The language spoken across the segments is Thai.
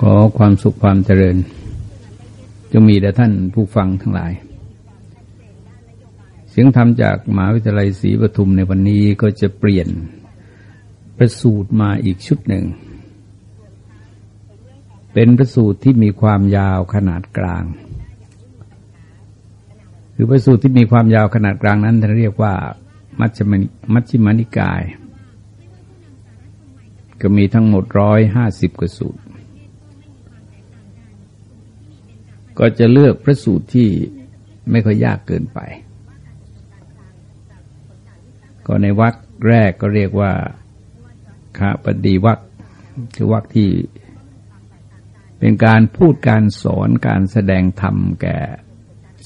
ขอความสุขความเจริญจะมีแด่ท่านผู้ฟังทั้งหลาย เสียงธรรมจากมหาวิทยาลัยศรีปทุมในวันนี้ก็จะเปลี่ยนประสูตรมาอีกชุดหนึ่ง เป็นประสูตรที่มีความยาวขนาดกลางคือประสูตรที่มีความยาวขนาดกลางนั้นเรียกว่า มัชฌิมามัชฌิมานิกาย ก็มีทั้งหมดร้อยห้าสิบกสูตร ก็จะเลือกพระสูตรที่ไม่ค่อยยากเกินไป ก็ในวักแรกก็เรียกว่าขาปฏิวักคือวักที่เป็นการพูดการสอนการแสดงธรรมแก่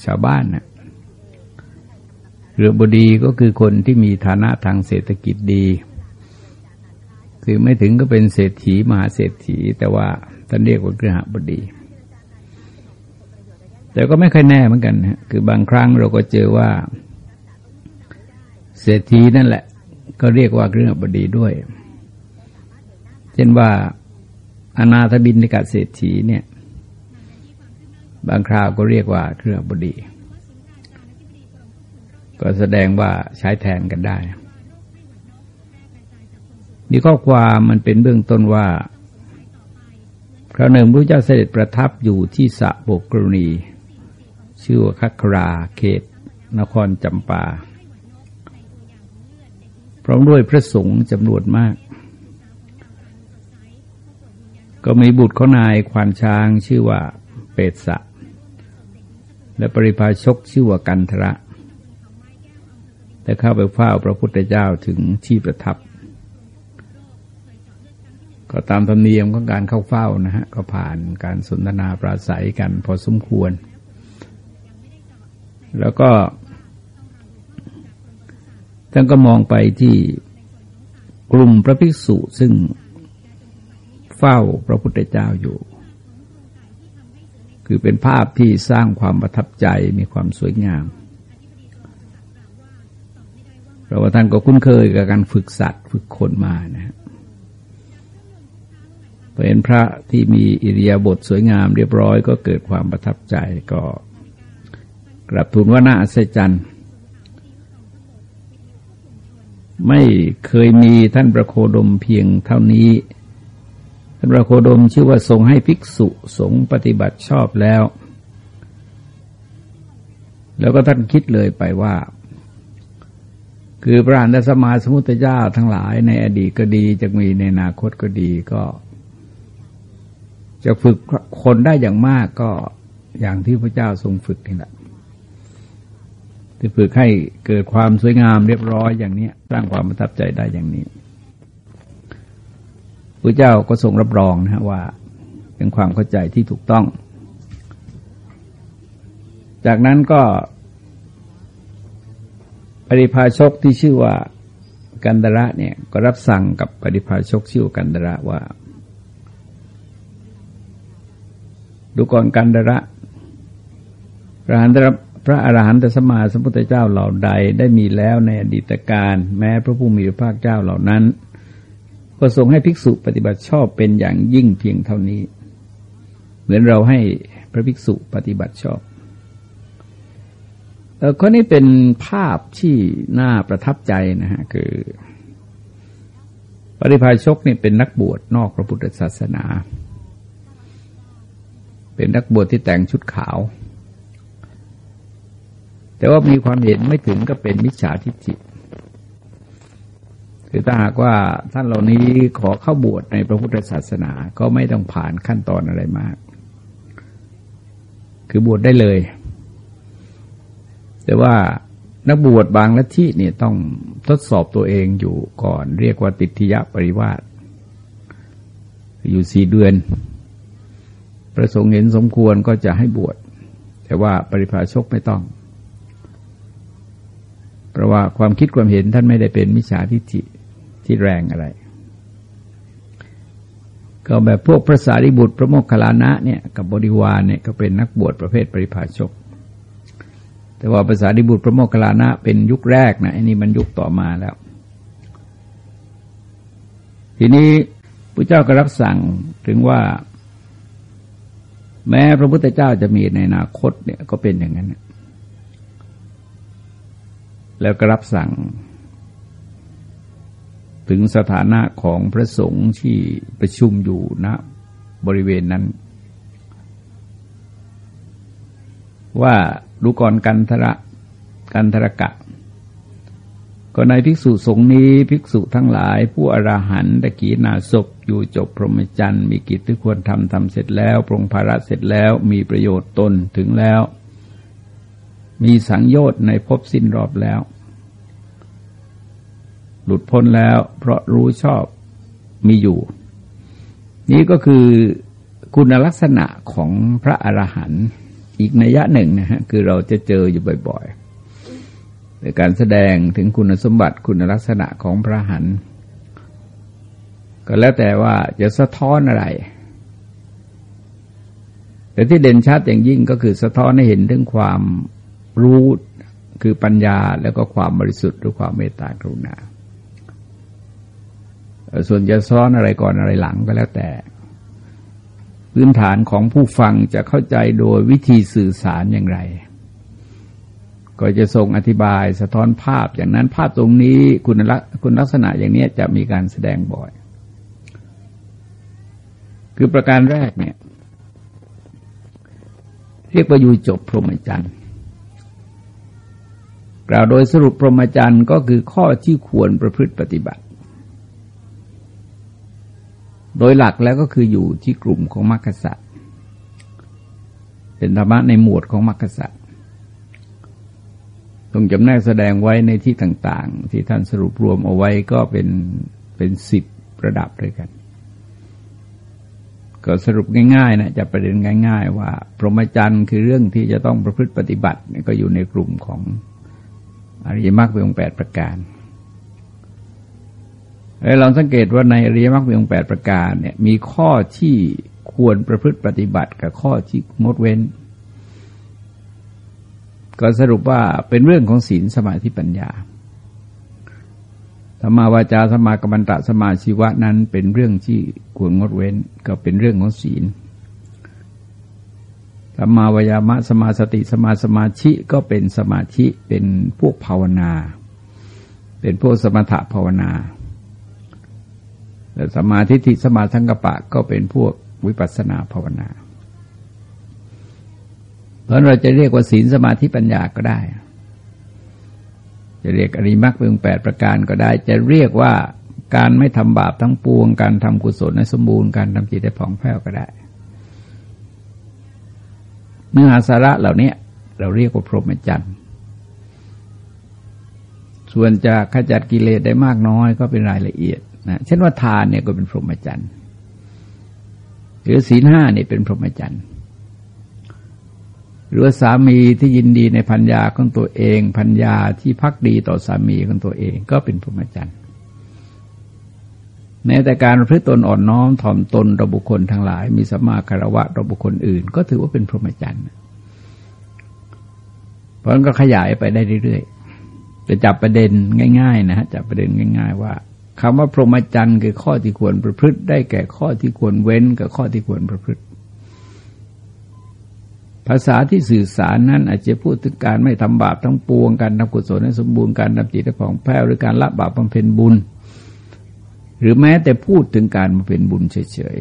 ชาวบ้านนะเรือบดีก็คือคนที่มีฐานะทางเศรษฐกิจดี คือไม่ถึงก็เป็นเศรษฐีมหาเศรษฐี แต่ว่าท่านเรียกว่าเกหบดี แต่ก็ไม่ค่อยแน่เหมือนกันนะคือบางครั้งเราก็เจอว่า เศรษฐีนั่นแหละ ก็เรียกว่าเรื่องบดีด้วย เช่นว่าอนาถบินในกาเศรษฐีเนี่ย บางคราวก็เรียกว่าเครื่องบดี ก็แสดงว่าใช้แทนกันได้นี่ข้อความมันเป็นเบื้องต้นว่าคราวหนึ่งพระเจ้าเสด็จประทับอยู่ที่สะโบกรณี ชื่อว่าคัคราเขต นครจำปา พร้อมด้วยพระสงฆ์จำนวนมาก ก็มีบุตรของนายควานช้างชื่อว่าเปตสะ และปริพาชกชื่อว่ากันทระแต่เข้าไปเฝ้าพระพุทธเจ้าถึงที่ประทับ ก็ตามธรรมเนียมของการเข้าเฝ้านะฮะ ก็ผ่านการสนทนาปราศัยกันพอสมควร แล้วก็ท่านก็มองไปที่กลุ่มพระภิกษุซึ่งเฝ้าพระพุทธเจ้าอยู่ คือเป็นภาพที่สร้างความประทับใจมีความสวยงามเพราะว่าท่านก็คุ้นเคยกับการฝึกสัตว์ฝึกคนมานะฮะเป็นพระที่มีอิริยาบถสวยงามเรียบร้อยก็เกิดความประทับใจก็ กราบทูลว่าน่าอัศจรรย์ไม่เคยมีท่านประโคดมเพียงเท่านี้ ท่านประโคดมชื่อว่าทรงให้ภิกษุสงปฏิบัติชอบแล้ว แล้วก็ท่านคิดเลยไปว่า คือพระอานสมาสมุทธเจ้าทั้งหลายในอดีตก็ดีจะมีในอนาคตก็ดีก็ จะฝึกคนได้อย่างมากก็อย่างที่พระเจ้าทรงฝึกนี่แหละ ที่ฝึกให้เกิดความสวยงามเรียบร้อยอย่างนี้สร้างความประทับใจได้อย่างนี้พระเจ้าก็ทรงรับรองนะว่า เป็นความเข้าใจที่ถูกต้อง จากนั้นก็ปริพาชกที่ชื่อว่ากันดระเนี่ยก็รับสั่งกับปริพาชกชื่อกันดระว่า ดูก่อนกันดระพระหันตร พระอรหันตสมาสมุทธเจ้าเหล่าใดได้มีแล้วในอดีตการแม้พระผู้มีพระภาคเจ้าเหล่านั้น ก็ทรงให้ภิกษุปฏิบัติชอบเป็นอย่างยิ่งเพียงเท่านี้ เหมือนเราให้พระภิกษุปฏิบัติชอบเออข้อนี้เป็นภาพที่น่าประทับใจนะฮะคือ ปริพาชกนี่เป็นนักบวชนอกพระพุทธศาสนา เป็นนักบวชที่แต่งชุดขาว แต่ว่ามีความเห็นไม่ถึงก็เป็นมิจฉาทิฏฐิคือถ้าหากว่าท่านเหล่านี้ขอเข้าบวชในพระพุทธศาสนาก็ไม่ต้องผ่านขั้นตอนอะไรมาก คือบวชได้เลย แต่ว่านักบวชบางละที่เนี่ยต้องทดสอบตัวเองอยู่ก่อน เรียกว่าติทยะปริวาสอยู่สี่เดือน ประสงค์เห็นสมควรก็จะให้บวชแต่ว่าปริพาชกไม่ต้อง เพราะว่าความคิดความเห็นท่านไม่ได้เป็นมิจฉาทิฏฐิที่แรงอะไร ก็แบบพวกพระสารีบุตรพระโมคคัลลานะเนี่ยกับบริวารเนี่ยก็เป็นนักบวชประเภทปริภาชก แต่ว่าภาษาดิบุตรพระโมคคัลลานะเป็นยุคแรกนะอันนี้มันยุคต่อมาแล้ว ทีนี้พระเจ้าก็รับสั่งถึงว่าแม้พระพุทธเจ้าจะมีในอนาคตเนี่ยก็เป็นอย่างนั้น แล้วก็รับสั่ง ถึงสถานะของพระสงฆ์ที่ประชุมอยู่ณนะบริเวณนั้น ว่าดูก่อนกันทระกันทรกะ ก็ในภิกษุสงฆ์นี้ภิกษุทั้งหลาย ผู้อราหันตะกีนาศพอยู่จบพรหมจรรย์มีกิจที่ควรทำทำเสร็จแล้ว ปรงภาระเสร็จแล้วมีประโยชน์ตนถึงแล้ว มีสังโยชน์ในภพสิ้นรอบแล้ว หลุดพ้นแล้วเพราะรู้ชอบมีอยู่ นี่ก็คือคุณลักษณะของพระอรหันต์อีกนัยยะหนึ่งนะฮะคือเราจะเจออยู่บ่อยๆในการแสดงถึงคุณสมบัติคุณลักษณะของพระหันก็แล้วแต่ว่าจะสะท้อนอะไร แต่ที่เด่นชัดอย่างยิ่งก็คือสะท้อนให้เห็นถึงความ รู้คือปัญญาแล้วก็ความบริสุทธิ์หรือความเมตตากรุณา ส่วนจะซ้อนอะไรก่อนอะไรหลังก็แล้วแต่ พื้นฐานของผู้ฟังจะเข้าใจโดยวิธีสื่อสารอย่างไร ก็จะทรงอธิบายสะท้อนภาพอย่างนั้นภาพตรงนี้คุณลักคุณลักษณะอย่างนี้จะมีการแสดงบ่อย คือประการแรกเนี่ย เรียกว่าอยู่จบพรหมจรรย์ กล่าวโดยสรุปพรหมจรรย์ก็คือข้อที่ควรประพฤติปฏิบัติ โดยหลักแล้วก็คืออยู่ที่กลุ่มของมรรคสัตว์เป็นธรรมะในหมวดของมรรคสัตว์ตรงจำแนกแสดงไว้ในที่ต่าง ๆ ที่ท่านสรุปรวมเอาไว้ก็เป็นเป็นสิบระดับด้วยกัน ก็สรุปง่ายๆนะจะประเด็นง่าย ๆ ว่า พรหมจรรย์คือเรื่องที่จะต้องประพฤติปฏิบัติก็อยู่ในกลุ่มของ อริยมรรคเป็นองค์แปดประการเราสังเกตว่าในอริยมรรคมีองค์แปดประการเนี่ยมีข้อที่ควรประพฤติปฏิบัติกับข้อที่งดเว้น ก็สรุปว่าเป็นเรื่องของศีลสมาธิปัญญาสมาวาจาสมากรรมตะสมาชีวะนั้นเป็นเรื่องที่ควรงดเว้น ก็เป็นเรื่องของศีล สมาวยามะสมาสติสมาสมาธิก็เป็นสมาธิเป็นพวกภาวนา เป็นพวกสมถะภาวนาแต่สมาธิทิสมาสังกปะก็เป็นพวกวิปัสนาภาวนา เพราะเราจะเรียกว่าศีลสมาธิปัญญาก็ได้ จะเรียกอริมักเป็นแปดประการก็ได้ จะเรียกว่าการไม่ทำบาปทั้งปวง การทำกุศลในสมบูรณ์ การทำจิตให้ผ่องแผ้วก็ได้ เนื้อหาสาระเหล่านี้เราเรียกว่าพรหมจรรย์ส่วนจะขจัดกิเลสได้มากน้อยก็เป็นรายละเอียดนะเช่นว่าทานเนี่ยก็เป็นพรหมจรรย์หรือศีลห้าเนี่ยเป็นพรหมจรรย์หรือสามีที่ยินดีในพัญญาของตัวเอง พัญญาที่พักดีต่อสามีของตัวเอง ก็เป็นพรหมจรรย์ แม้แต่การพฤติตนอ่อนน้อมถ่อมตนต่อบุคคลทั้งหลาย มีสัมมาคารวะต่อบุคคลอื่น ก็ถือว่าเป็นพรหมจรรย์เพราะนั้นก็ขยายไปได้เรื่อยๆจะจับประเด็นง่าย ๆ นะฮะจับประเด็นง่าย ๆ ว่าคำว่าพรหมจรรย์คือข้อที่ควรประพฤติ ได้แก่ข้อที่ควรเว้นกับข้อที่ควรประพฤติ ภาษาที่สื่อสารนั้น อาจจะพูดถึงการไม่ทำบาปทั้งปวงการทำกุศลให้สมบูรณ์การทำจิตให้ผ่องแผ้วหรือการละบาปบำเพ็ญบุญ หรือแม้แต่พูดถึงการมาเป็นบุญเฉย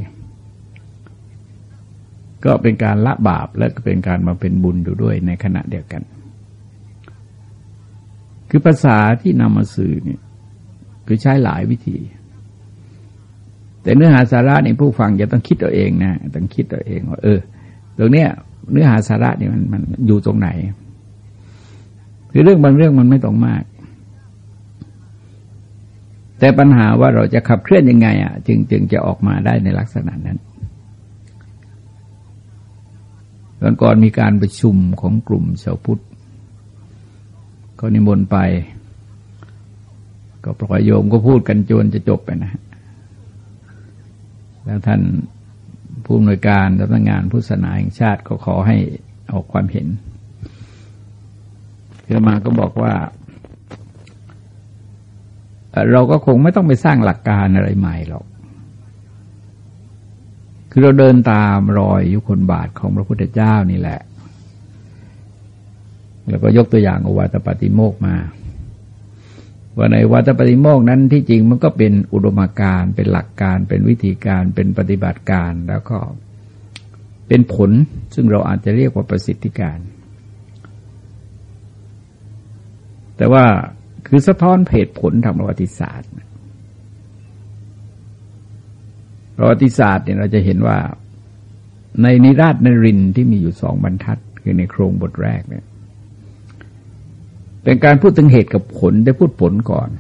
ๆ ก็เป็นการละบาปและก็เป็นการมาเป็นบุญอยู่ด้วยในขณะเดียวกัน คือภาษาที่นำมาสื่อเนี่ยคือใช้หลายวิธี แต่เนื้อหาสาระนี่ผู้ฟังจะต้องคิดตัวเองนะต้องคิดตัวเองว่าเออ ตรงเนี้ยเนื้อหาสาระนี่มันมันอยู่ตรงไหนคือเรื่องบางเรื่องมันไม่ตรงมาก แต่ปัญหาว่าเราจะขับเคลื่อนยังไงอะจึงจึงจะออกมาได้ในลักษณะนั้นก่อนก่อนมีการประชุมของกลุ่มชาวพุทธก็นิมนต์ไป ก็ปล่อยโยมก็พูดกันจนจะจบไปนะแล้วท่านผู้อำนวยการสำนักงานพุทธศาสนาแห่งชาติก็ขอให้ออกความเห็นเพื่อมาก็บอกว่า เราก็คงไม่ต้องไปสร้างหลักการอะไรใหม่หรอก คือเราเดินตามรอยยุคนบาทของพระพุทธเจ้านี่แหละ แล้วก็ยกตัวอย่างอวัตปฏิโมกมา ว่าในวัตปฏิโมกนั้นที่จริงมันก็เป็นอุดมการเป็นหลักการ เป็นวิธีการ เป็นปฏิบัติการ แล้วก็เป็นผล ซึ่งเราอาจจะเรียกว่าประสิทธิการ แต่ว่า คือสะท้อนเหตุผลทางประวัติศาสตร์ประวัติศาสตร์เนี่ยเราจะเห็นว่า ในนิราชนรินที่มีอยู่สองบรรทัด คือในโครงบทแรกเนี่ย เป็นการพูดถึงเหตุกับผลได้พูดผลก่อน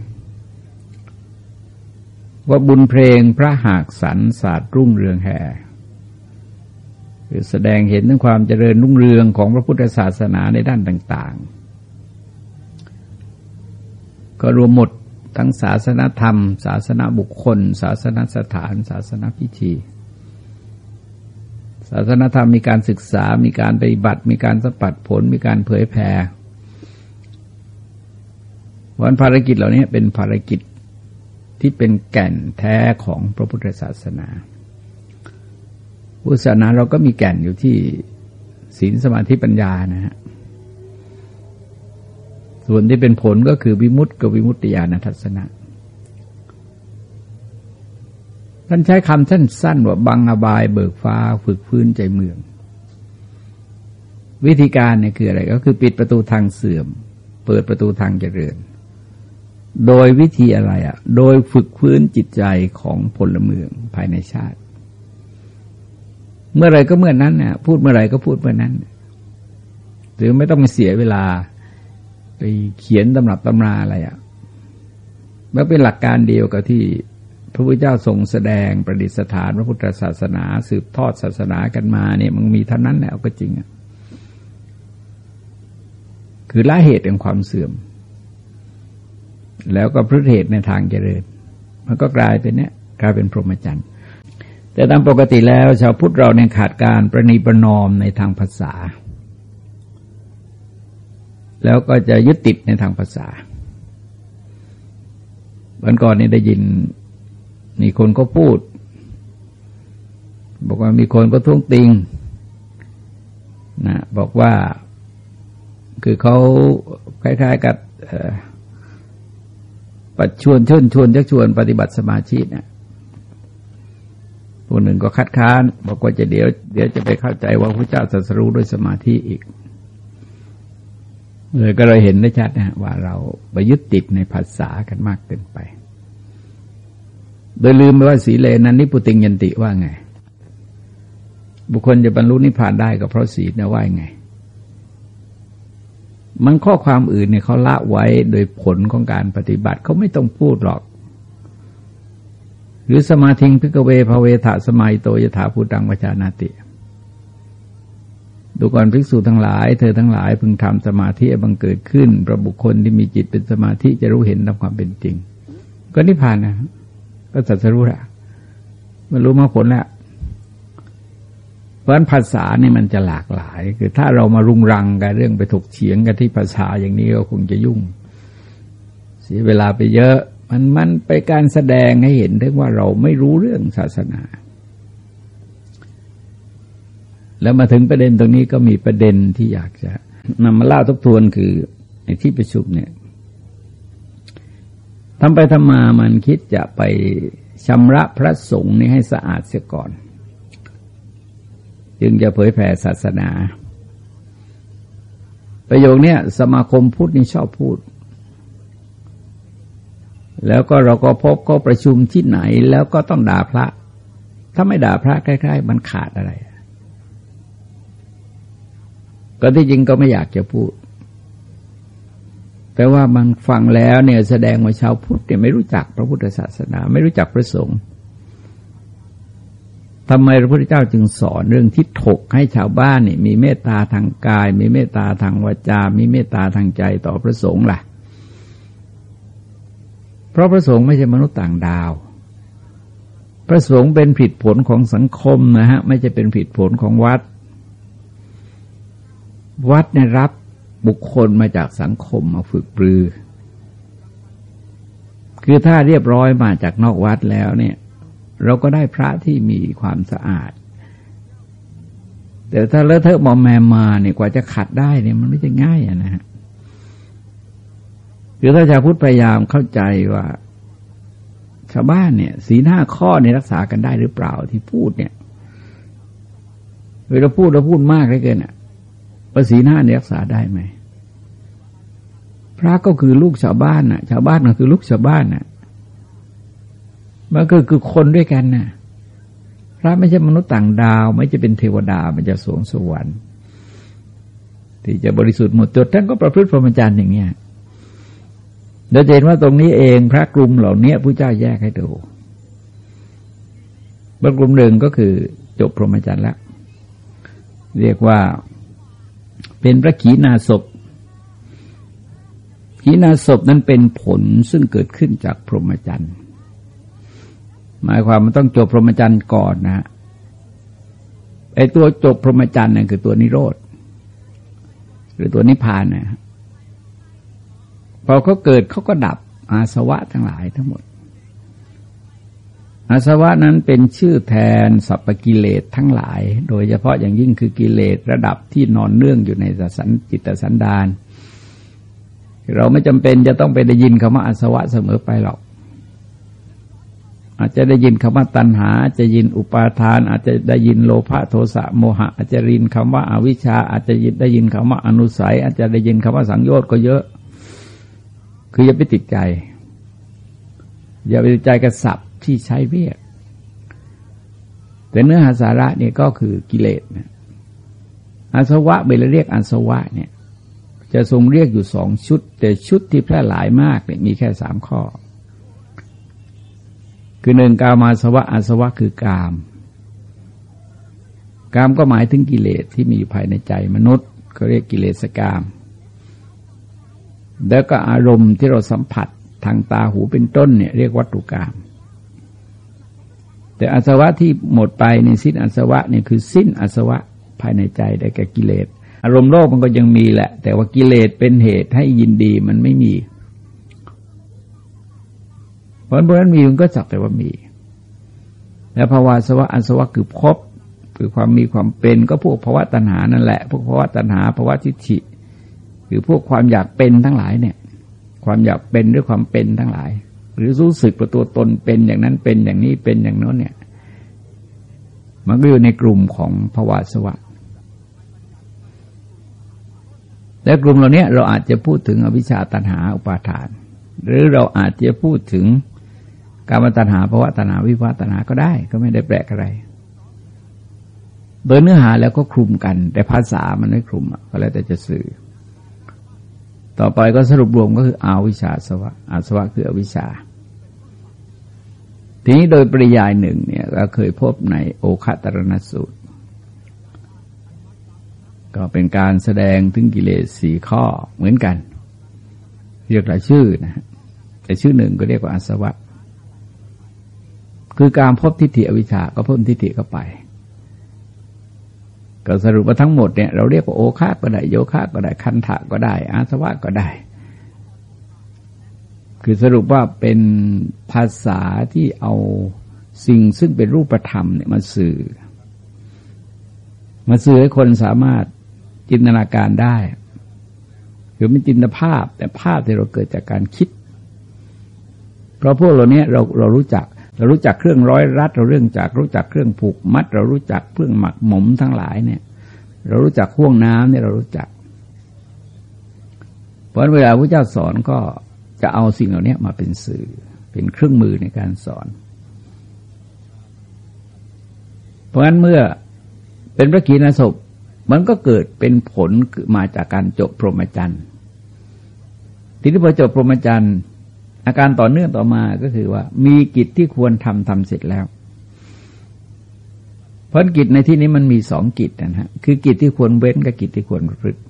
ว่าบุญเพลงพระหากสรรศาสตร์รุ่งเรืองแห่คือแสดงเห็นถึงความเจริญรุ่งเรืองของพระพุทธศาสนาในด้านต่าง ๆ ก็รวมหมดทั้งศาสนธรรม ศาสนาบุคคล ศาสนสถาน ศาสนาพิธี ศาสนธรรมมีการศึกษา มีการปฏิบัติ มีการสัปัดผล มีการเผยแผ่วันภารกิจเหล่านี้เป็นภารกิจที่เป็นแก่นแท้ของพระพุทธศาสนาพุทธศาสนาเราก็มีแก่นอยู่ที่ศีลสมาธิปัญญานะฮะ ส่วนที่เป็นผลก็คือวิมุตติกับวิมุตติญาณทัศนะท่านใช้คำสั้นๆว่าบังอบายเบิกฟ้าฝึกพื้นใจเมือง วิธีการเนี่ยคืออะไรก็คือปิดประตูทางเสื่อม เปิดประตูทางเจริญ โดยวิธีอะไรอะ่ะ โดยฝึกพื้นจิตใจของพลเมืองภายในชาติ เมื่อไรก็เมื่อนั้นเนี่ยพูดเมื่อไรก็พูดเมื่อนั้นหรือไม่ต้องเสียเวลา ไปเขียนตำรับตำราอะไรอะ่ะมันเป็นหลักการเดียวกับที่พระพุทธเจ้าทรงแสดงประดิษฐานพระพุทธศาสนา สืบทอดศาสนากันมาเนี่ยมันมีเท่านั้นแหละก็จริงอะคือละเหตุแห่งความเสื่อม แล้วก็พฤติเหตุในทางเจริญ มันก็กลายเป็นเนี้ยกลายเป็นพรหมจรรย์แต่ตามปกติแล้วชาวพุทธเราเนี่ยขาดการประนีประนอมในทางภาษา แล้วก็จะยึดติดในทางภาษา วันก่อนนี้ได้ยิน มีคนก็พูด บอกว่ามีคนก็ท้วงติงนะบอกว่าคือเขาคล้าย ๆ กับปัดชวนชวนชวนชักชวนปฏิบัติสมาธิเนะผู้หนึ่งก็คัดค้าน บอกว่าจะเดี๋ยว เดี๋ยวจะไปเข้าใจว่าพระเจ้าสัสรู้ด้วยสมาธิอีก เลยก็เลยเห็นได้ชัดนะว่าเราไปยึดติดในภาษากันมากเกินไป โดยลืมไปว่าสีเลนั้นนิพุติงยันติว่าไง บุคคลจะบรรลุนิพพานได้ก็เพราะศีลนะว่าไง มันข้อความอื่นเนี่ยเขาละไว้โดยผลของการปฏิบัติเขาไม่ต้องพูดหรอก หรือสมาธิงพิกเวภเวทะสมัยโตยถาภูตังวจานาติ ดูก่อนภิกษุทั้งหลาย เธอทั้งหลายพึงทำสมาธิบังเกิดขึ้นประบุคคลที่มีจิตเป็นสมาธิจะรู้เห็นตามความเป็นจริง ก็นิพพานนะก็สัจรู้ละมันรู้มาผลแล้วเพราะภาษาเนี่ยมันจะหลากหลาย คือถ้าเรามารุงรังกันเรื่องไปถกเฉียงกันที่ภาษาอย่างนี้ก็คงจะยุ่ง เสียเวลาไปเยอะ มันมันไปการแสดงให้เห็นถึงว่าเราไม่รู้เรื่องศาสนา แล้วมาถึงประเด็นตรงนี้ก็มีประเด็นที่อยากจะนำมาเล่าทบทวนคือในที่ประชุมเนี่ยทำไปทำมามันคิดจะไปชำระพระสงฆ์นี่ให้สะอาดเสียก่อน จึงจะเผยแผ่ศาสนา ประโยคนี้สมาคมพุทธนี่ชอบพูด แล้วก็เราก็พบก็ประชุมที่ไหน แล้วก็ต้องด่าพระ ถ้าไม่ด่าพระใกล้ๆมันขาดอะไร ก็ที่จริงก็ไม่อยากจะพูด แต่ว่ามันฟังแล้วเนี่ยแสดงว่าชาวพุทธเนี่ยไม่รู้จักพระพุทธศาสนา ไม่รู้จักพระสงฆ์ทำไมพระพุทธเจ้าจึงสอนเรื่องที่ถกให้ชาวบ้านนี่มีเมตตาทางกาย มีเมตตาทางวาจา มีเมตตาทางใจต่อพระสงฆ์ล่ะ เพราะพระสงฆ์ไม่ใช่มนุษย์ต่างดาว พระสงฆ์เป็นผิดผลของสังคมนะฮะ ไม่ใช่เป็นผิดผลของวัด วัดเนี่ยรับบุคคลมาจากสังคมมาฝึกปรือ คือถ้าเรียบร้อยมาจากนอกวัดแล้วเนี่ย เราก็ได้พระที่มีความสะอาด แต่ถ้าเลอะเทอะมอมแมมมาเนี่ยกว่าจะขัดได้เนี่ยมันไม่ใช่ง่ายนะฮะคือถ้าชาวพุทธพยายามเข้าใจว่า ชาวบ้านเนี่ย สีหน้าข้อเนี่ยรักษากันได้หรือเปล่าที่พูดเนี่ย เวลาพูดเราพูดมากเลยเกินอะ ว่าสีหน้าเนี่ยรักษาได้ไหมพระก็คือลูกชาวบ้านน่ะ ชาวบ้านก็คือลูกชาวบ้านน่ะมันก็คือคนด้วยกันน่ะ พระไม่ใช่มนุษย์ต่างดาว ไม่จะเป็นเทวดามันจะสูงสวรรค์ ที่จะบริสุทธิ์หมดจดท่านก็ประพฤติพรหมจรรย์อย่างเนี้ยโดยเห็นว่าตรงนี้เองพระกลุ่มเหล่านี้ผู้เจ้าแยกให้ดูบางกลุ่มหนึ่งก็คือจบพรหมจรรย์แล้ว เรียกว่า เป็นพระขีณาศพขีณาศพนั้นเป็นผลซึ่งเกิดขึ้นจากพรหมจรรย์หมายความมันต้องจบพรหมจรรย์ก่อนนะไอ้ตัวจบพรหมจรรย์นั่นคือตัวนิโรธหรือตัวนิพพานนะพอเขาเกิดเขาก็ดับอาสวะทั้งหลายทั้งหมด อาสวะนั้นเป็นชื่อแทนสัพกิเลสทั้งหลาย โดยเฉพาะอย่างยิ่งคือกิเลสระดับที่นอนเนื่องอยู่ในสันจิตสันดาน เราไม่จำเป็นจะต้องไปได้ยินคำว่าอาสวะเสมอไปหรอก อาจจะได้ยินคำว่าตัณหา จะยินอุปาทาน อาจจะได้ยินโลภะโทสะโมหะ อาจจะรินคำว่าอาวิชชา อาจจะยินได้ยินคำว่าอนุสัย อาจจะได้ยินคำว่าสังโยชน์ก็เยอะ คืออย่าไปติดใจ อย่าไปติดใจกับศัพท์ ที่ใช้เรียก แต่เนื้อหาสาระเนี่ยก็คือกิเลสนะอาสวะเบลเรียกอาสวะเนี่ย จะทรงเรียกอยู่สองชุด แต่ชุดที่แพร่หลายมากเนี่ยมีแค่สามข้อ คือหนึ่งกามาสวะอาสวะคือกาม กามก็หมายถึงกิเลสที่มีอยู่ภายในใจมนุษย์เขาเรียกกิเลสกาม แล้วก็อารมณ์ที่เราสัมผัสทางตาหูเป็นต้นเนี่ยเรียกวัตถุกรรม แต่อาสวะที่หมดไปในสิ้นอาสวะเนี่ยคือสิ้นอาสวะภายในใจได้แก่กิเลส อารมณ์โลกมันก็ยังมีแหละ แต่ว่ากิเลสเป็นเหตุให้ยินดีมันไม่มี เพราะนั้นมีมันก็สักแต่ว่ามี แล้วภาวะสวะอันสวะคือพบคือความมีความเป็นก็พวกภาวะตัณหานั่นแหละ พวกภาวะตัณหาภาวะทิฏฐิคือพวกความอยากเป็นทั้งหลายเนี่ย ความอยากเป็นด้วยความเป็นทั้งหลาย หรือรู้สึกว่าตัวตนเป็นอย่างนั้นเป็นอย่างนี้เป็นอย่างโน้นเนี่ย มันก็อยู่ในกลุ่มของภาวะสวะและกลุ่มเหล่านี้เราอาจจะพูดถึงอวิชชาตัณหาอุปาทาน หรือเราอาจจะพูดถึงการมตัณหาภาวะตัณหาวิภาวะตัณหาก็ได้ ก็ไม่ได้แปลกอะไร โดยเนื้อหาแล้วก็คลุมกัน แต่ภาษามันไม่คลุมก็แล้วแต่จะสื่อ ต่อไปก็สรุปรวมก็คืออาวิชาสวะอาสวะคืออวิชา ทีนี้โดยปริยายหนึ่งเนี่ยเราเคยพบในโอคตรณสูตร ก็เป็นการแสดงถึงกิเลสสี่ข้อเหมือนกัน เรียกหลายชื่อนะแต่ชื่อหนึ่งก็เรียกว่าอาสวะ คือการพบทิฏฐิอวิชชาก็เพิ่มทิฏฐิเข้าไปก็สรุปว่าทั้งหมดเนี่ยเราเรียกว่าโอคาก็ได้โยคาก็ได้คันทะก็ได้ อาสวะก็ได้ คือสรุปว่าเป็นภาษาที่เอาสิ่งซึ่งเป็นรูปธรรมเนี่ยมาสื่อ มาสื่อให้คนสามารถจินตนาการได้คือไม่จินตภาพ แต่ภาพที่เราเกิดจากการคิด เพราะพวกเราเนี้ยเราเรารู้จัก เรารู้จักเครื่องร้อยรัด เราเรื่องจากรู้จักเครื่องผูกมัด เรารู้จักเครื่องหมักหมมทั้งหลายเนี่ย เรารู้จักห่วงน้ำเนี่ยเรารู้จัก เพราะเวลาพระเจ้าสอนก็ จะเอาสิ่งเหล่านี้มาเป็นสื่อ เป็นเครื่องมือในการสอน เพราะฉะนั้นเมื่อเป็นพระกีนศพมันก็เกิดเป็นผลมาจากการจบพรหมจรรย์ทีนี้พอจบพรหมจรรย์อาการต่อเนื่องต่อมาก็คือว่า มีกิจที่ควรทำทำเสร็จแล้วเพราะกิจในที่นี้มันมีสองกิจนะฮะคือกิจที่ควรเว้นกับกิจที่ควรประพฤติ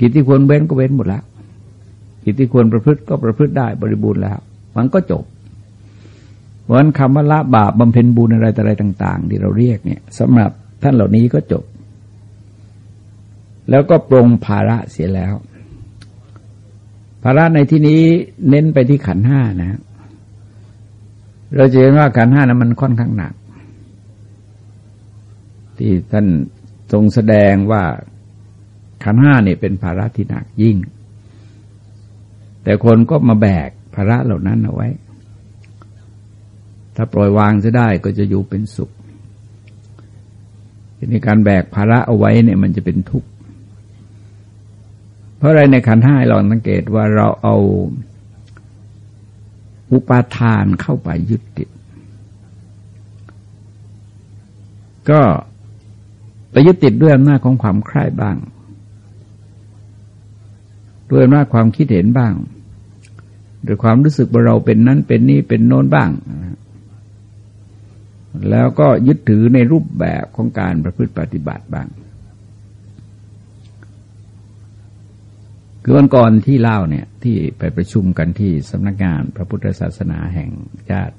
กิจที่ควรเว้นก็เว้นหมดแล้ว กิจที่ควรประพฤติก็ประพฤติได้บริบูรณ์แล้ว มันก็จบ เพราะนั้นคำว่าละบาปบำเพ็ญบุญอะไรต่อะไรต่าง ๆ ที่เราเรียกเนี่ยสำหรับท่านเหล่านี้ก็จบ แล้วก็ปรงภาระเสียแล้ว ภาระในที่นี้เน้นไปที่ขันห้านะ เราจะเห็นว่าการห้านั้นมันค่อนข้างหนัก ที่ท่านทรงแสดงว่าขันห้านี่ยเป็นภาระที่หนักยิ่ง แต่คนก็มาแบกภาระเหล่านั้นเอาไว้ ถ้าปล่อยวางจะได้ก็จะอยู่เป็นสุขทีนี้การแบกภาระเอาไว้เนี่ยมันจะเป็นทุกข์ เพราะอะไรในขันห้าเราสังเกตว่าเราเอาอุปาทานเข้าไปยึดติด ก็ไปยึดติดด้วยอำนาจของความใคร่บ้าง ด้วยอำนาจความคิดเห็นบ้าง หรือความรู้สึกว่าเราเป็นนั้นเป็นนี้เป็นโน้นบ้าง แล้วก็ยึดถือในรูปแบบของการประพฤติปฏิบัติบ้าง คือวันก่อนที่เล่าเนี่ยที่ไปประชุมกันที่สำนักงานพระพุทธศาสนาแห่งชาติ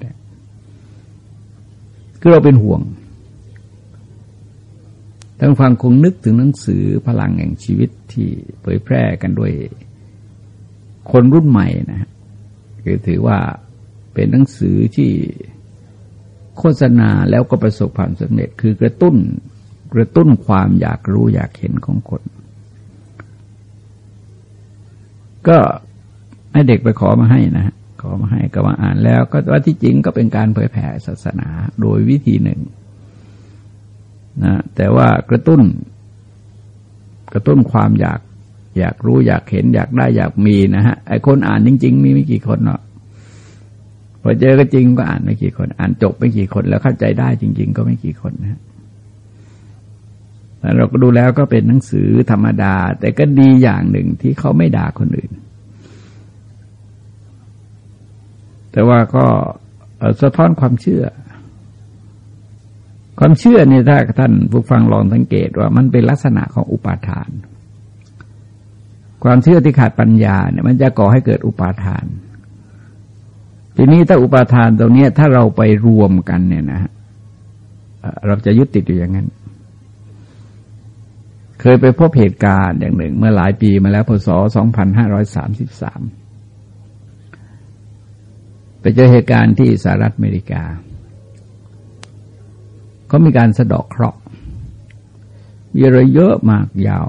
คือเราเป็นห่วง ท่านฟังคงนึกถึงหนังสือพลังแห่งชีวิตที่เผยแพร่กันด้วยคนรุ่นใหม่นะฮะคือถือว่าเป็นหนังสือที่โฆษณาแล้วก็ประสบความสำเร็จ คือกระตุ้นกระตุ้นความอยากรู้อยากเห็นของคน ก็ให้เด็กไปขอมาให้นะขอมาให้ก็มาอ่านแล้ว ก็ว่าที่จริงก็เป็นการเผยแผ่ศาสนาโดยวิธีหนึ่ง นะแต่ว่ากระตุ้น กระตุ้นความอยาก อยากรู้อยากเห็นอยากได้อยากมีนะฮะไอ้คนอ่านจริง ๆ มีไม่กี่คนเนาะพอเจอก็จริงก็อ่านไม่กี่คน อ่านจบไม่กี่คนแล้วเข้าใจได้จริง ๆ ก็ไม่กี่คนนะฮะเราก็ดูแล้วก็เป็นหนังสือธรรมดา แต่ก็ดีอย่างหนึ่งที่เขาไม่ด่าคนอื่น แต่ว่าก็สะท้อนความเชื่อ ความเชื่อเนี่ยถ้าท่านผู้ฟังลองสังเกตว่ามันเป็นลักษณะของอุปาทาน ความเชื่อที่ขาดปัญญาเนี่ยมันจะก่อให้เกิดอุปาทาน ทีนี้ถ้าอุปาทานตรงนี้ถ้าเราไปรวมกันเนี่ยนะเราจะยึดติดอยู่อย่างนั้น เคยไปพบเหตุการณ์อย่างหนึ่ง เมื่อหลายปีมาแล้วพศ 2533 ไปเจอเหตุการณ์ที่สหรัฐอเมริกา เขามีการสะดอกเคราะห์มีอะไรเยอะมากยาว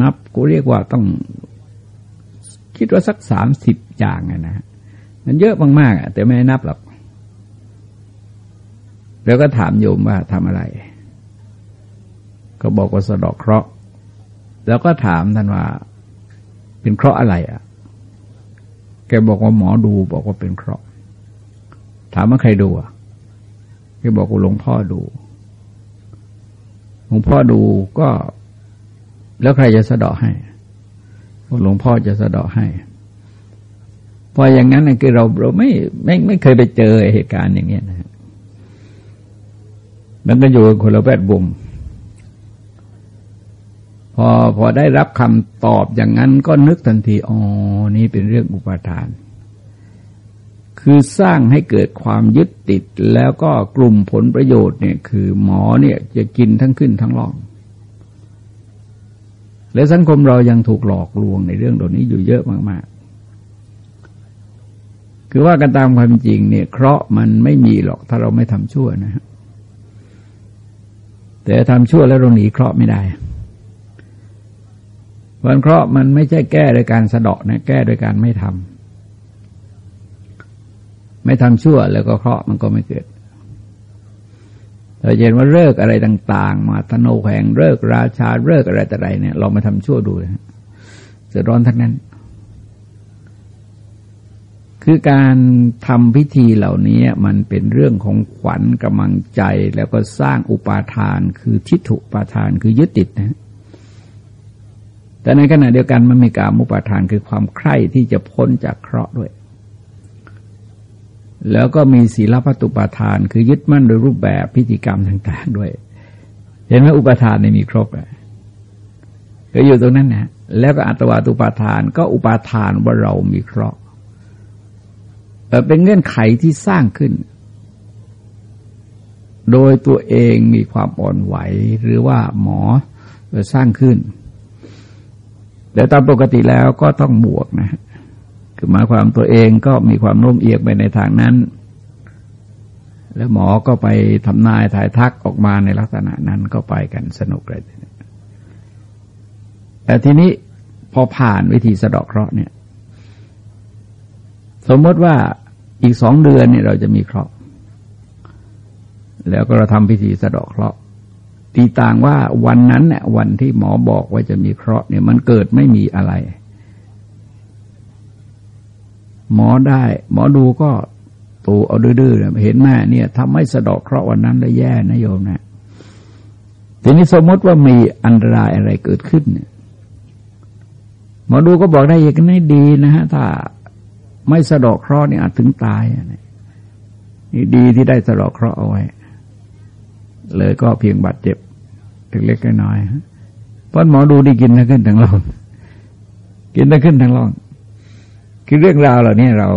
นับกูเรียกว่าต้องคิดว่าสักสามสิบอย่างนะมันเยอะมากๆแต่ไม่นับหรอก แล้วก็ถามโยมว่าทำอะไร ก็บอกว่าสะดอกเคราะห์ แล้วก็ถามท่านว่า เป็นเคราะห์อะไรอะ แกบอกว่าหมอดูบอกว่าเป็นเคราะห์ ถามว่าใครดูอะ แกบอกหลวงพ่อดูหลวงพ่อดูก็ แล้วใครจะสะดาะให้หลวงพ่อจะสะดาะให้พออย่างนั้นคือเราเราไม่ไม่ไม่เคยไปเจอเหตุการณ์อย่างนี้ยนะมันก็อยู่คนละแวดวงพอพอได้รับคำตอบอย่างนั้นก็นึกทันทีอ๋อนี่เป็นเรื่องอุปาทาน คือสร้างให้เกิดความยึดติดแล้วก็กลุ่มผลประโยชน์เนี่ยคือหมอเนี่ยจะกินทั้งขึ้นทั้งล่อง และสังคมเรายังถูกหลอกลวงในเรื่องเหล่านี้อยู่เยอะมาก ๆ คือว่ากันตามความจริงเนี่ยเคราะห์มันไม่มีหรอกถ้าเราไม่ทำชั่วนะฮะแต่ทำชั่วแล้วเราหนีเคราะห์ไม่ได้วันเคราะห์มันไม่ใช่แก้โดยการสะเดาะนะแก้โดยการไม่ทำ ไม่ทำชั่วแล้วก็เคราะห์มันก็ไม่เกิดเราเห็นว่าเลิกอะไรต่าง ๆ มาธโนแห่งเลิกราชาเลิกอะไรแต่ไรเนี่ยเรามาทำชั่วดูจะร้อนทั้งนั้น คือการทำพิธีเหล่านี้มันเป็นเรื่องของขวัญกำลังใจแล้วก็สร้างอุปาทานคือทิฏฐุปาทานคือยึดติดนะแต่ในขณะเดียวกันมันมีการมุปาทานคือความใคร่ที่จะพ้นจากเคราะห์ด้วย แล้วก็มีศีลพัตุปาทาน คือยึดมั่นโดยรูปแบบพิธีกรรมต่าง ๆ ด้วย เห็นไหมอุปทานในมีครบเลยก็อยู่ตรงนั้นนะแล้วก็อัตวาตุปาทาน ก็อุปาทานว่าเรามีเคราะห์เป็นเงื่อนไขที่สร้างขึ้น โดยตัวเองมีความอ่อนไหวหรือว่าหมอสร้างขึ้น แต่ตามปกติแล้วก็ต้องบวกนะ คือหมายความตัวเองก็มีความโน้มเอียงไปในทางนั้น แล้วหมอก็ไปทำนายถ่ายทักออกมาในลักษณะนั้นก็ไปกันสนุกเลยแต่ทีนี้พอผ่านวิธีสะดอกเคราะห์เนี่ย สมมติว่าอีกสองเดือนเนี่ยเราจะมีเคราะห์แล้วก็เราทำพิธีสะดอกเคราะห์ตีต่างว่าวันนั้นเนี่ยวันที่หมอบอกว่าจะมีเคราะห์เนี่ยมันเกิดไม่มีอะไร หมอได้ หมอดูก็ตูเอาดื้อๆเห็นแม่เนี่ยทำให้สะดอกเคราะห์วันนั้นได้แย่นะโยมนะทีนี้สมมติว่ามีอันตรายอะไรเกิดขึ้นเนี่ยหมอดูก็บอกได้อย่างนี้ดีนะฮะถ้าไม่สะดอกเคราะห์เนี่ยอาจถึงตายนี่ดีที่ได้สะดอกเคราะห์เอาไว้ เลยก็เพียงบาดเจ็บเล็กๆน้อยๆเพราะหมอดูได้กินทั้งขึ้นทั้งลองกินทั้ขึ้นทั้งลอง คือเรื่องราวเหล่านี้เรา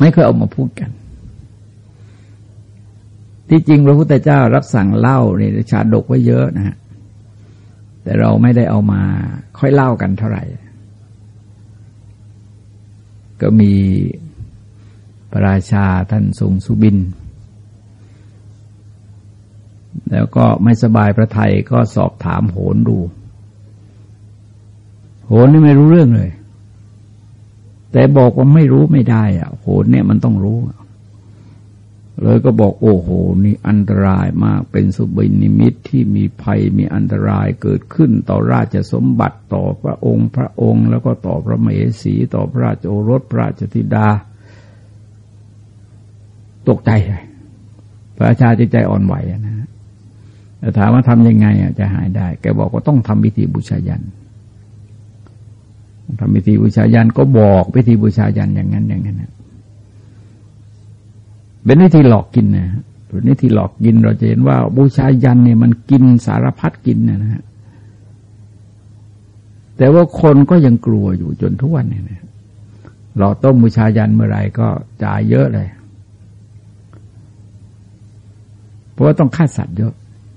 ไม่เคยเอามาพูดกัน ที่จริงพระพุทธเจ้ารับสั่งเล่าในชาดกไว้เยอะนะฮะแต่เราไม่ได้เอามาค่อยเล่ากันเท่าไหร่ ก็มีพระราชาท่านทรงสุบิน แล้วก็ไม่สบายพระไทยก็สอบถามโหนดู โหนนี่ไม่รู้เรื่องเลย แต่บอกว่าไม่รู้ไม่ได้อะโหเนี่ยมันต้องรู้ เลยก็บอกโอ้โห นี่อันตรายมากเป็นสุบินิมิตที่มีภัยมีอันตรายเกิดขึ้นต่อราชสมบัติต่อพระองค์ พระองค์แล้วก็ต่อพระเมสีต่อพระราชโอรสพระราชธิดา ตกใจเลยพระชาจิตใจอ่อนไหวนะแต่ถามว่าทำยังไงจะหายได้ แกบอกว่าต้องทำพิธีบูชายัน ทำพิธีบูชายันก็บอกพิธีบูชายันอย่างนั้นอย่างนั้นเป็นวิธีหลอกกินนะเป็นวิธีหลอกกินเราจะเห็นว่าบูชายันเนี่ยมันกินสารพัดกินนะฮะแต่ว่าคนก็ยังกลัวอยู่จนทุกวันเนี่ยเราต้มบูชายันเมื่อไรก็จ่ายเยอะเลย เพราะว่าต้องฆ่าสัตว์เยอะ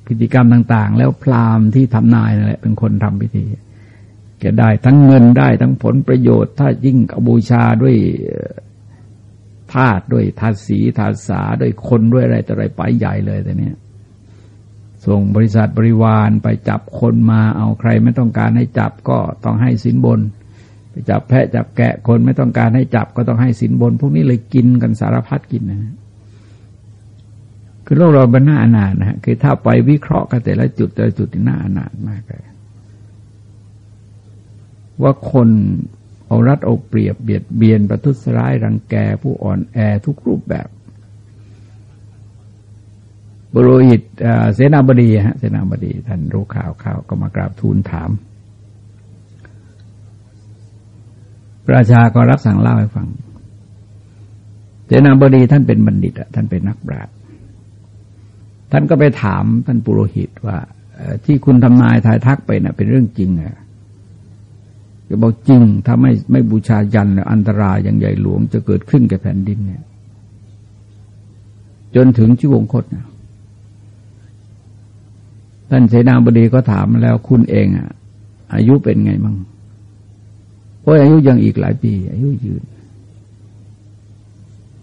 พิธีกรรมต่าง ๆ แล้วพราหมณ์ที่ทำนายนั่นแหละเป็นคนทำพิธี จะได้ทั้งเงินได้ทั้งผลประโยชน์ ถ้ายิ่งบูชาด้วยธาตุด้วยทาสีทาสาด้วยคนด้วยอะไรต่ออะไรไปใหญ่เลยแต่เนี้ยส่งบริษัทบริวารไปจับคนมาเอาใครไม่ต้องการให้จับก็ต้องให้สินบน ไปจับแพะจับแกะคนไม่ต้องการให้จับก็ต้องให้สินบน พวกนี้เลยกินกันสารพัดกินนะคือโลกเราเป็นหน้าอนาถนะฮะคือถ้าไปวิเคราะห์กันแต่ละจุดแต่ละจุดที่หน้าอนาถมากเลย ว่าคนเอารัดเอาเปรียบเบียดเบียนประทุษร้ายรังแกผู้อ่อนแอทุกรูปแบบบรหิตเสนาบดีฮะเสนาบดี ท่านรู้ข่าวข่าวก็มากราบทูลถามประชาก็รับสั่งเล่าให้ฟัง เสนาบดีท่านเป็นบัณฑิตท่านเป็นนักปราชญ์ท่านก็ไปถามท่านปุโรหิตว่าที่คุณทำนายทายทักไปนะ่ะเป็นเรื่องจริงอะ จะบอกจริง ถ้าไม่ไม่บูชายันอันตรายอย่างใหญ่หลวงจะเกิดขึ้นแก่แผ่นดินเนี่ย จนถึงชีวงคตนะท่านเสนาบดีก็ถามแล้วคุณเองอะ อายุเป็นไงมั่งเพราะอายุยังอีกหลายปี อายุยืน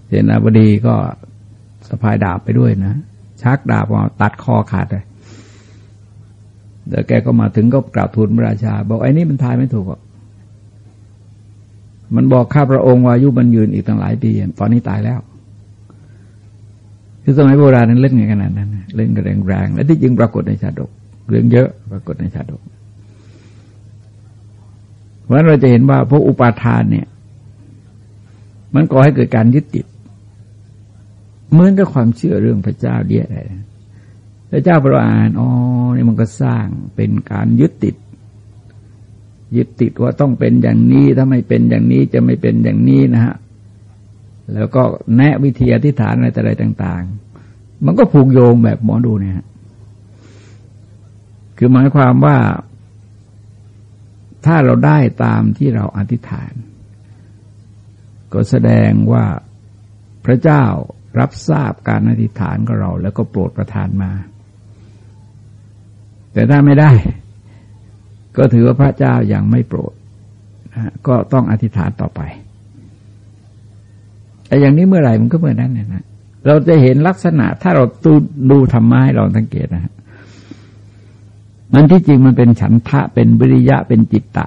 เสนาบดีก็สะพายดาบไปด้วยนะชักดาบมาตัดคอขาดเลยแต่แกก็มาถึงก็กราบทูลพระราชา บอกไอ้นี่มันทายไม่ถูกอะ มันบอกข้าพระองค์ว่าอายุมันยืนอีกตั้งหลายปีตอนนี้ตายแล้ว คือสมัยโบราณนั้นเล่นกันขนาดนั้นเล่นกันแรงๆและที่จริงปรากฏในชาดก เรื่องเยอะปรากฏในชาดกเพราะเราจะเห็นว่าพวกอุปาทานเนี่ย มันก่อให้เกิดการยึดติด เหมือนกับความเชื่อเรื่องพระเจ้าเดียอะไรพระเจ้าประอานอ๋อนี่มันก็สร้างเป็นการยึดติด ยึดติดว่าต้องเป็นอย่างนี้ ถ้าไม่เป็นอย่างนี้จะไม่เป็นอย่างนี้นะฮะ แล้วก็แนะวิธีอธิษฐานอะไรแต่อะไรต่าง ๆ มันก็ผูกโยงแบบหมอดูเนี่ยคือหมายความว่า ถ้าเราได้ตามที่เราอธิษฐาน ก็แสดงว่าพระเจ้ารับทราบการอธิษฐานของเรา แล้วก็โปรดประทานมา แต่ถ้าไม่ได้ ก็ถือว่าพระเจ้ายัางไม่โปรดนะก็ต้องอธิษฐานต่อไปแต่อย่างนี้เมื่อไหร่มันก็เมื่อนั้นเนี่ยนะเราจะเห็นลักษณะถ้าเราดูดูธรรมะให้เราสังเกตนะฮะมันที่จริงมันเป็นฉันทะเป็นวิริยะเป็นจิตตะ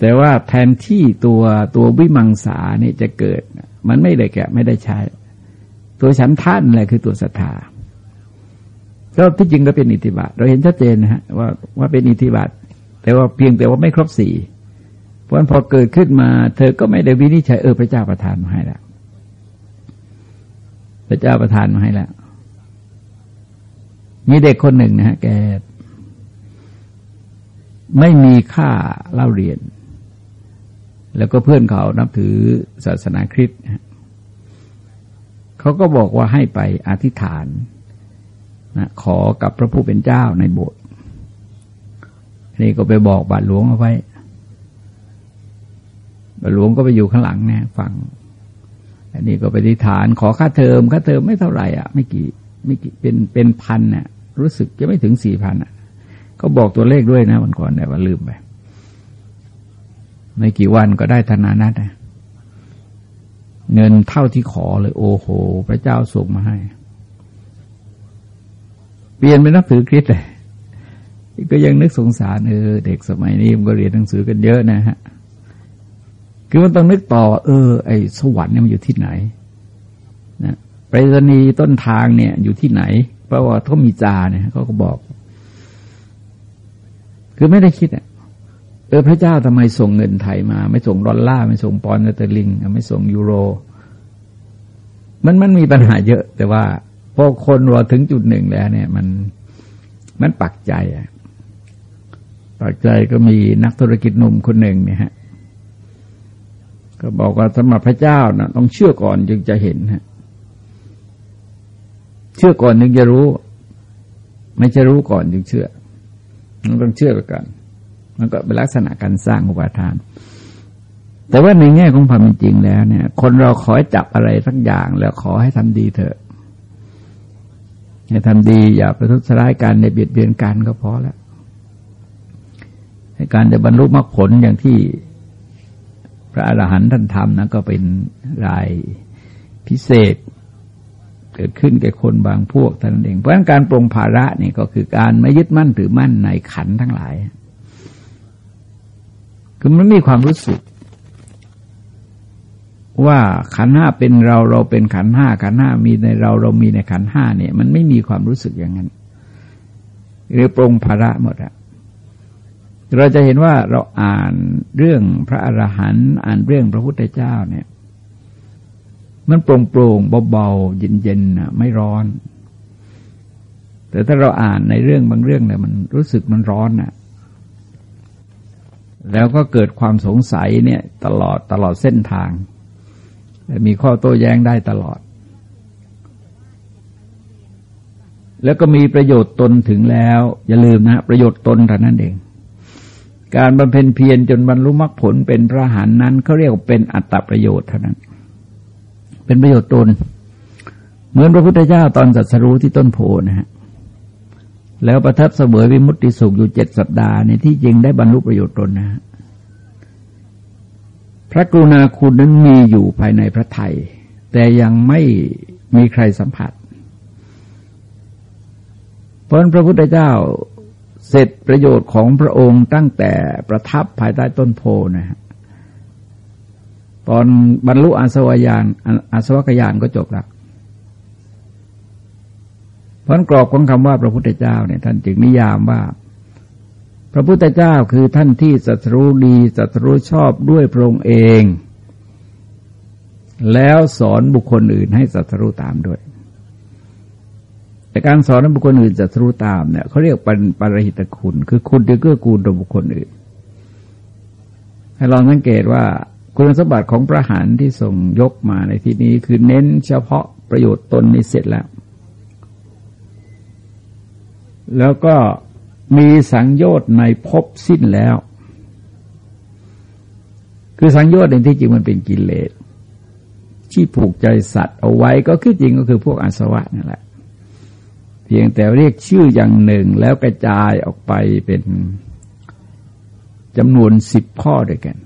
แต่ว่าแทนที่ตัวตัววิมังสาเนี่ยจะเกิด มันไม่ได้แกะไม่ได้ใช้ ตัวฉันท่นอะไรคือตัวศรัทธา ก็ที่จริงก็เป็นอิทธิบาท เราเห็นชัดเจนนะฮะว่าว่าเป็นอิทธิบาท แต่ว่าเพียงแต่ว่าไม่ครบสี่เพราะพอเกิดขึ้นมา เธอก็ไม่ได้วินิจฉัยเออพระเจ้าประทานมาให้แล้วพระเจ้าประทานมาให้แล้วมีเด็กคนหนึ่งนะฮะแกไม่มีค่าเล่าเรียน แล้วก็เพื่อนเขานับถือศาสนาคริสต์เขาก็บอกว่าให้ไปอธิษฐาน นะขอกับพระผู้เป็นเจ้าในโบสถ์นี่ก็ไปบอกบาทหลวงเอาไว้ บาทหลวงก็ไปอยู่ข้างหลังเนี่ยฟังอันนี้ก็ไปอธิษฐานขอค่าเทอมค่าเทอมไม่เท่าไหร่อะไม่กี่ไม่กี่เป็นเป็นพันน่ะ รู้สึกจะไม่ถึงสี่พันอะ ก็บอกตัวเลขด้วยนะวันก่อนแต่ว่าลืมไปไม่กี่วันก็ได้ธนานัตนะเงินเท่าที่ขอเลย โอ้โห พระเจ้าส่งมาให้ เปลี่ยนเป็นนับถือคริสต์เลยก็ยังนึกสงสารเออเด็กสมัยนี้มันก็เรียนหนังสือกันเยอะนะฮะคือมันต้องนึกต่อ เออ ไอ้สวรรค์เนี่ยมันอยู่ที่ไหนนะไปรษณีย์ต้นทางเนี่ย อยู่ที่ไหน เพราะว่าเขามีจาเนี่ยเขาก็บอก คือไม่ได้คิดอะเออพระเจ้าทำไมส่งเงินไทยมา ไม่ส่งดอลลาร์ไม่ส่งปอนด์เตอร์ลิง ไม่ส่งยูโร มันมันมีปัญหาเยอะ แต่ว่า พอคนรอถึงจุดหนึ่งแล้ว เนี่ย มันมันปักใจอะปักใจก็มีนักธุรกิจหนุ่มคนหนึ่งเนี่ยฮะ ก็บอกว่าสมรับพระเจ้านะต้องเชื่อก่อนจึงจะเห็นฮะเชื่อก่อนจึงจะรู้ ไม่จะรู้ก่อนจึงเชื่อมันต้องเชื่อก่อนมันก็เป็นลักษณะการสร้างอุปาทาน แต่ว่าในแง่ของความเป็นจริงแล้วเนี่ย คนเราขอจับอะไรสักอย่างแล้วขอให้ทำดีเถอะ ให้ทำดีอย่าประทุษร้ายกันในเบียดเบียนกันก็พอแล้วในการจะบรรลุมรรคผลอย่างที่พระอรหันต์ท่านทำนะก็เป็นรายพิเศษ เกิดขึ้นแก่คนบางพวกท่านเอง เพราะฉะนั้นการปรงภาระนี่ก็คือการไม่ยึดมั่นถือมั่นในขันทั้งหลาย คือมันมีความรู้สึก ว่าขันห้าเป็นเราเราเป็นขันห้าขันห้ามีในเราเรามีในขันห้าเนี่ย มันไม่มีความรู้สึกอย่างนั้น หรือปรงภาระหมดอะเราจะเห็นว่าเราอ่านเรื่องพระอรหันต์อ่านเรื่องพระพุทธเจ้าเนี่ย มันโปร่งโปร่งเบาๆเย็นๆนะไม่ร้อน แต่ถ้าเราอ่านในเรื่องบางเรื่องเนี่ยมันรู้สึกมันร้อนน่ะ แล้วก็เกิดความสงสัยเนี่ย ตลอดตลอดเส้นทาง มีข้อโต้แย้งได้ตลอด แล้วก็มีประโยชน์ตนถึงแล้ว อย่าลืมนะ ประโยชน์ตนเท่านั้นเอง การบำเพ็ญเพียรจนบรรลุมรรคผลเป็นพระหานนั้นเขาเรียกว่าเป็นอัตตประโยชน์เท่านั้น เป็นประโยชน์ตน เหมือนพระพุทธเจ้าตอนสัตรู้ที่ต้นโพนะฮะแล้วประทับเสวยวิมุตติสุขอยู่เจ็ดสัปดาห์ในที่จริงได้บรรลุประโยชน์ตนนะฮะ พระกรุณาคุณนั้นมีอยู่ภายในพระไทย แต่ยังไม่มีใครสัมผัส เพราะพระพุทธเจ้าเสร็จประโยชน์ของพระองค์ตั้งแต่ประทับภายใต้ต้นโพนะฮะตอนบรรลุอาสวายานอาสวัคยานก็จบแล้วเพราะกรอบของคำว่าพระพุทธเจ้าเนี่ยท่านจึงนิยามว่า พระพุทธเจ้าคือท่านที่สัตรู้ดีสัตรู้ชอบด้วยพระองค์เอง แล้วสอนบุคคลอื่นให้สัตรู้ตามด้วย แต่การสอนให้บุคคลอื่นสัตรู้ตามเนี่ยเขาเรียกเป็นปรหิตคุณ คือคุณที่เกื้อกูลต่อบุคคลอื่น ให้ลองสังเกตว่าคุณสมบัติของพระหานที่ทรงยกมาในที่นี้คือเน้นเฉพาะประโยชน์ตนนี้เสร็จแล้ว แล้วก็ มีสังโยชน์ในภพสิ้นแล้ว คือสังโยชน์ในที่จริงมันเป็นกิเลสที่ผูกใจสัตว์เอาไว้ก็คือจริงก็คือพวกอาสวะนั่นแหละ เพียงแต่เรียกชื่ออย่างหนึ่งแล้วกระจายออกไปเป็นจำนวนสิบข้อด้วยกัน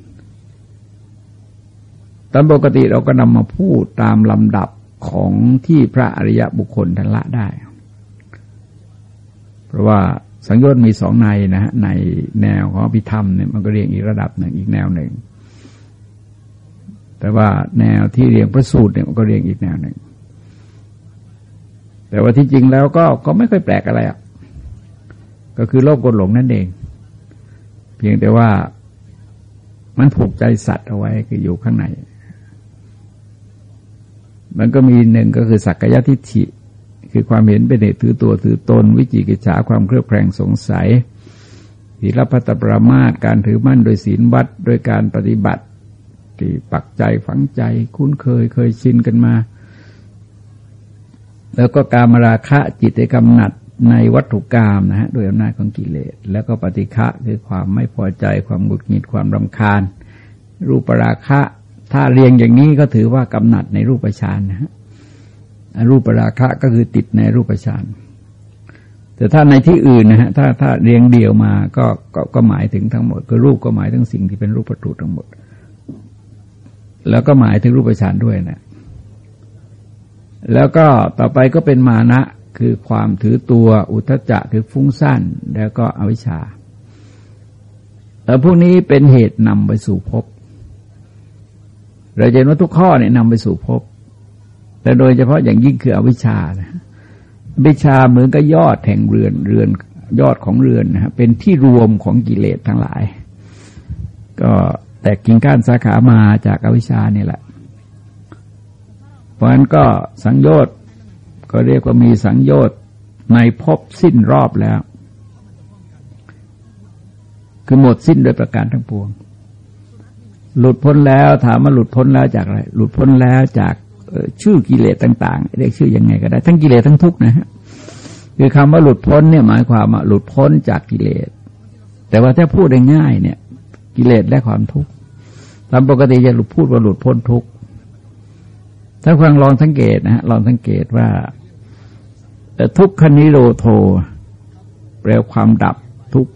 ตตามปกติเราก็นำมาพูดตามลำดับของที่พระอริยบุคคลทันละได้ เพราะว่า สังโยชน์มีสองในนะฮะในแนวของพิธรรมเนี่ยมันก็เรียงอีกระดับหนึ่งอีกแนวหนึ่ง แต่ว่าแนวที่เรียงพระสูตรเนี่ยมันก็เรียงอีกแนวหนึ่ง แต่ว่าที่จริงแล้วก็ก็ไม่ค่อยแปลกอะไรอะก็คือโลกกดหลงนั่นเอง เพียงแต่ว่ามันผูกใจสัตว์เอาไว้คืออยู่ข้างใน มันก็มีหนึ่งก็คือสักกายทิฏฐิ คือความเห็นเป็นเหตุถือตัวถือตน วิจิกิจฉาความเครือบแคลงสงสัยศีลพัตปรามาตการถือมั่นโดยศีลวัดโดยการปฏิบัติ ที่ปักใจฝังใจ คุ้นเคยเคยชินกันมา แล้วก็การมราคะจิตกำหนัดในวัตถุกรรมนะฮะโดยอำนาจของกิเลส แล้วก็ปฏิฆะคือความไม่พอใจความหงุดหงิดความรำคาญ รูปราคะ ถ้าเรียงอย่างนี้ก็ถือว่ากำหนัดในรูปฌานนะฮะ รูปราคะก็คือติดในรูปฌานแต่ถ้าในที่อื่นนะฮะถ้าถ้าเรียงเดียวมาก็ก็ก็หมายถึงทั้งหมด คือรูปก็หมายถึงสิ่งที่เป็นรูปประตูทั้งหมด แล้วก็หมายถึงรูปฌานด้วยนะแล้วก็ต่อไปก็เป็นมานะคือความถือตัวอุทจจะคือฟุ้งซ่านแล้วก็อวิชชาแต่พวกนี้เป็นเหตุนำไปสู่ภพเราจะเห็นว่าทุกข้อเนี่ยนำไปสู่ภพ แต่โดยเฉพาะอย่างยิ่งคืออวิชชานะอวิชชาเหมือนกับยอดแห่งเรือนเรือนยอดของเรือนนะฮะเป็นที่รวมของกิเลสทั้งหลาย ก็แต่กิ่งก้านสาขามาจากอวิชชานี่แหละ เพราะฉะนั้นก็สังโยชน์ก็เรียกว่ามีสังโยชน์ในภพสิ้นรอบแล้ว คือหมดสิ้นโดยประการทั้งปวง หลุดพ้นแล้วถามว่าหลุดพ้นแล้วจากอะไร หลุดพ้นแล้วจาก ชื่อกิเลสต่างๆเรียกชื่อยังไงก็ได้ ทั้งกิเลสทั้งทุกข์นะฮะคือคำว่าหลุดพ้นเนี่ยหมายความว่าหลุดพ้นจากกิเลส แต่ว่าถ้าพูดง่ายๆเนี่ย กิเลสและความทุกข์ตามปกติจะหลุดพูดว่าหลุดพ้นทุกข์ถ้าฟังลองสังเกตนะฮะลองสังเกตว่าทุกขนิโรโทแปลความดับทุก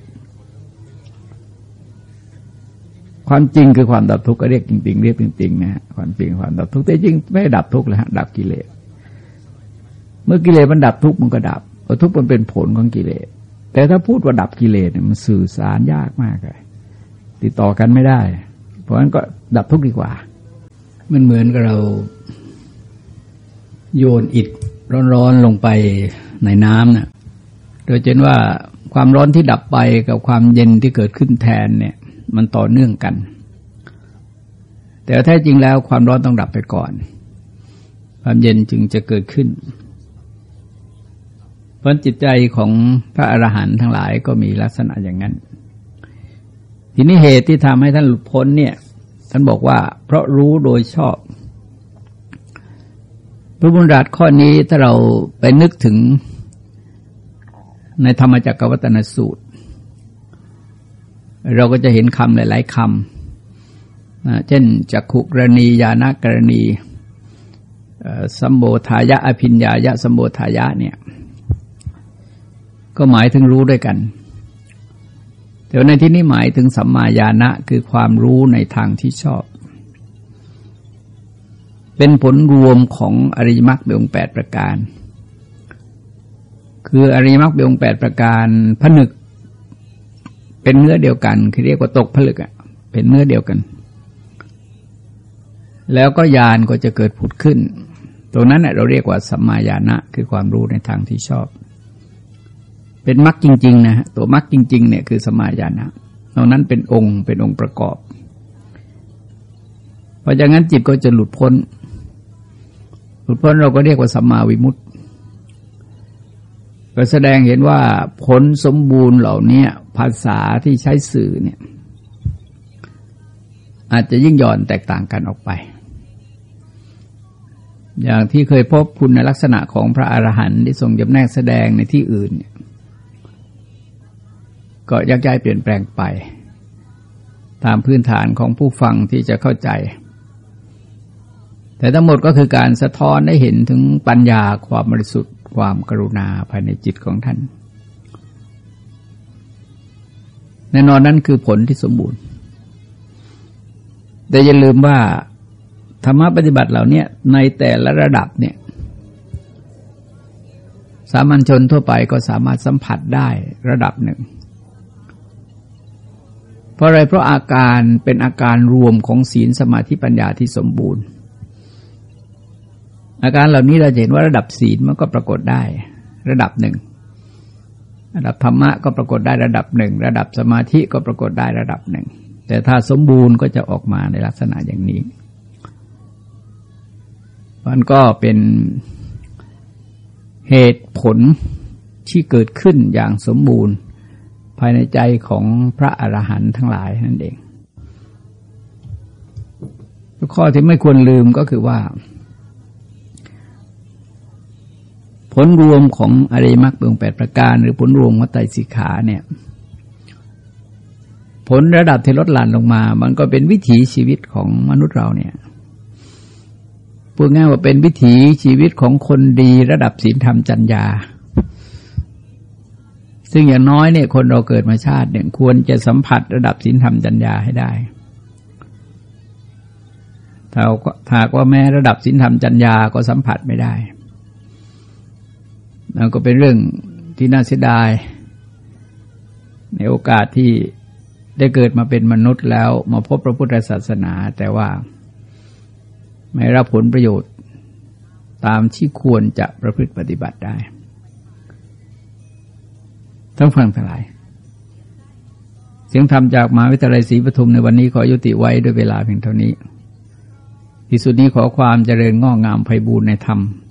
ความจริงคือความดับทุกข์ก็เรียกจริงๆเรียกจริงๆนะฮะความจริงความดับทุกข์แต่จริงไม่ดับทุกข์เลยฮะดับกิเลสเมื่อกิเลสมันดับทุกข์มันก็ดับทุกข์มันเป็นผลของกิเลสแต่ถ้าพูดว่าดับกิเลสเนี่ยมันสื่อสารยากมากเลยติดต่อกันไม่ได้ เพราะฉะนั้นก็ดับทุกข์ดีกว่า มันเหมือนกับเรา โยนอิฐร้อนๆลงไปในน้ำนะ่ะโดยเช่นว่าความร้อนที่ดับไปกับความเย็นที่เกิดขึ้นแทนเนี่ย มันต่อเนื่องกัน แต่แท้จริงแล้วความร้อนต้องดับไปก่อน ความเย็นจึงจะเกิดขึ้น เพราะจิตใจของพระอรหันต์ทั้งหลายก็มีลักษณะอย่างนั้น ทีนี้เหตุที่ทำให้ท่านหลุดพ้นเนี่ย ท่านบอกว่า เพราะรู้โดยชอบ พระบุญรัตข้อนี้ถ้าเราไปนึกถึงในธรรมจักรวัตนสูตร เราก็จะเห็นคำหลาย ๆคำเช่นจักขุกรณียานากรณีสัมโบทายะอภิญญายะสัมโบทายะเนี่ย ก็หมายถึงรู้ด้วยกัน แต่ในที่นี้หมายถึงสัมมาญาณะคือความรู้ในทางที่ชอบ เป็นผลรวมของอริยมรรคเบองแปดประการ คืออริยมรรคเบองแปดประการผนึก เป็นเนื้อเดียวกัน คือเรียกว่าตกผลึกอะ เป็นเนื้อเดียวกัน แล้วก็ญาณก็จะเกิดผุดขึ้น ตรงนั้นเราเรียกว่าสัมมาญาณะคือความรู้ในทางที่ชอบ เป็นมรรคจริง ๆ นะฮะตัวมรรคจริง ๆ เนี่ยคือสัมมาญาณะตรงนั้นเป็นองค์เป็นองค์ประกอบ เพราะจากนั้นจิตก็จะหลุดพ้น หลุดพ้นเราก็เรียกว่าสัมมาวิมุตติ ก็แสดงเห็นว่าผลสมบูรณ์เหล่านี้ภาษาที่ใช้สื่อเนี่ย อาจจะยิ่งย่อนแตกต่างกันออกไป อย่างที่เคยพบคุณในลักษณะของพระอรหันต์ที่ทรงจำแนกแสดงในที่อื่น ก็ยักย้ายเปลี่ยนแปลงไป ตามพื้นฐานของผู้ฟังที่จะเข้าใจ แต่ทั้งหมดก็คือการสะท้อนได้เห็นถึงปัญญาความบริสุทธิ ความกรุณาภายในจิตของท่าน แน่นอนนั้นคือผลที่สมบูรณ์ แต่อย่าลืมว่าธรรมะปฏิบัติเหล่านี้ในแต่ละระดับเนี่ย สามัญชนทั่วไปก็สามารถสัมผัสได้ระดับหนึ่ง เพราะอะไรเพราะอาการเป็นอาการรวมของศีลสมาธิปัญญาที่สมบูรณ์ อาการเหล่านี้เราเห็นว่าระดับศีลมันก็ปรากฏได้ ระดับหนึ่ง ระดับธรรมะก็ปรากฏได้ระดับหนึ่ง ระดับสมาธิก็ปรากฏได้ระดับหนึ่ง แต่ถ้าสมบูรณ์ก็จะออกมาในลักษณะอย่างนี้ มันก็เป็นเหตุผลที่เกิดขึ้นอย่างสมบูรณ์ ภายในใจของพระอรหันต์ทั้งหลายนั่นเองข้อที่ไม่ควรลืมก็คือว่า ผลรวมของอริมักเบืองแปดประการ หรือผลรวมของไตรสิขาเนี่ยผลระดับที่ลดหลั่นลงมา มันก็เป็นวิถีชีวิตของมนุษย์เราเนี่ยพูดง่ายว่าเป็นวิถีชีวิตของคนดีระดับศีลธรรมจัญญา ซึ่งอย่างน้อยเนี่ยคนเราเกิดมาชาติเนี่ยควรจะสัมผัสระดับศีลธรรมจัญญาให้ได้ถ้าหากว่าแม้ระดับศีลธรรมจัญญาก็สัมผัสไม่ได้ นั่นก็เป็นเรื่องที่น่าเสียดาย ในโอกาสที่ได้เกิดมาเป็นมนุษย์แล้วมาพบพระพุทธศาสนา แต่ว่าไม่รับผลประโยชน์ตามที่ควรจะประพฤติปฏิบัติได้ต้องฟังทั้งหลาย เสียงธรรมจากมหาวิทยาลัยศรีปทุมในวันนี้ขอยุติไว้ด้วยเวลาเพียงเท่านี้ ที่สุดนี้ขอความเจริญง้องามไพบูรณ์ในธรรม